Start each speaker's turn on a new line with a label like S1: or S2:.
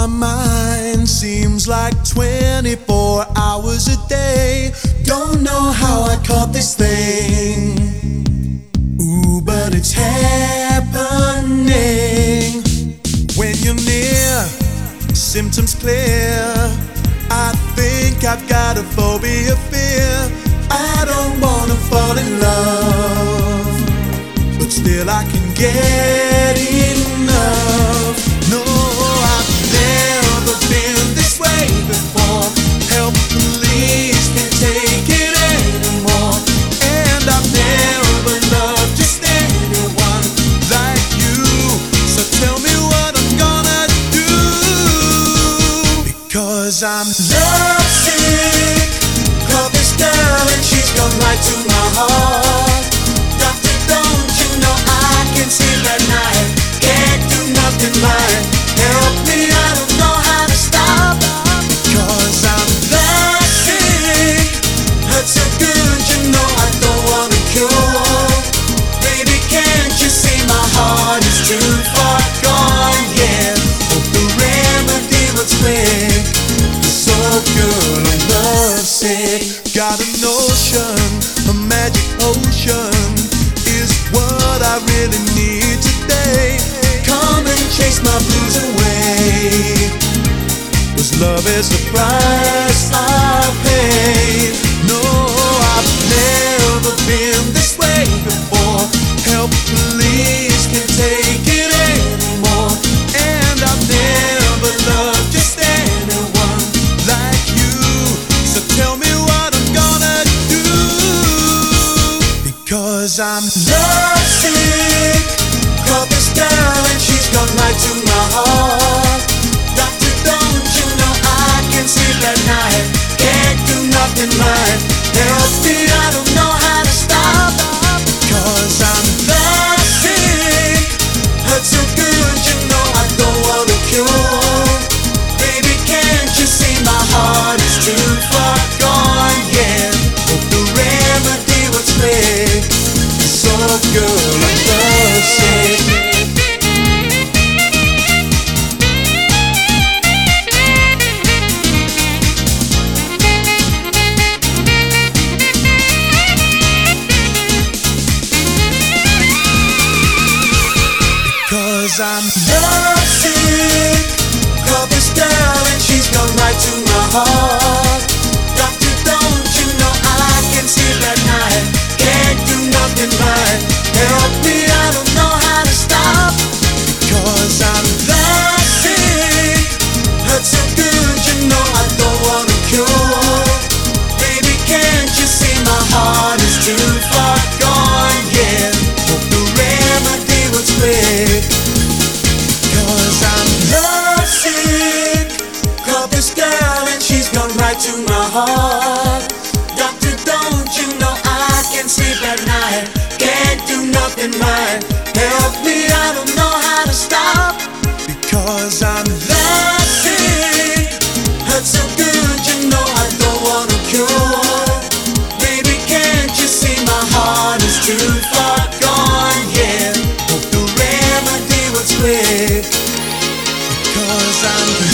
S1: my mind seems like 24 hours a day. Don't know how I caught this thing. Ooh, but it's happening. When you're near, symptoms clear. I think I've got a phobia Because I'm lovesick. Love this girl and she's gone right to my heart. Doctor, don't you know I can sleep at night? Can't do nothing right. Love is the price I paid. No, I've never been this way before. Help, please, can't take it anymore. And I've never loved just anyone like you. So tell me what I'm gonna do. Because I'm lovesick. Caught this girl and she's gone right to my heart. Cause I'm lovesick. To my heart. Doctor, don't you know I can't sleep at night? Can't do nothing right. Help me, I don't know how to stop. Because I'm lovesick. Hurts so good, you know I don't want a cure. Baby, can't you see my heart is too far gone? Yeah, hope the remedy was quick. Cause I'm.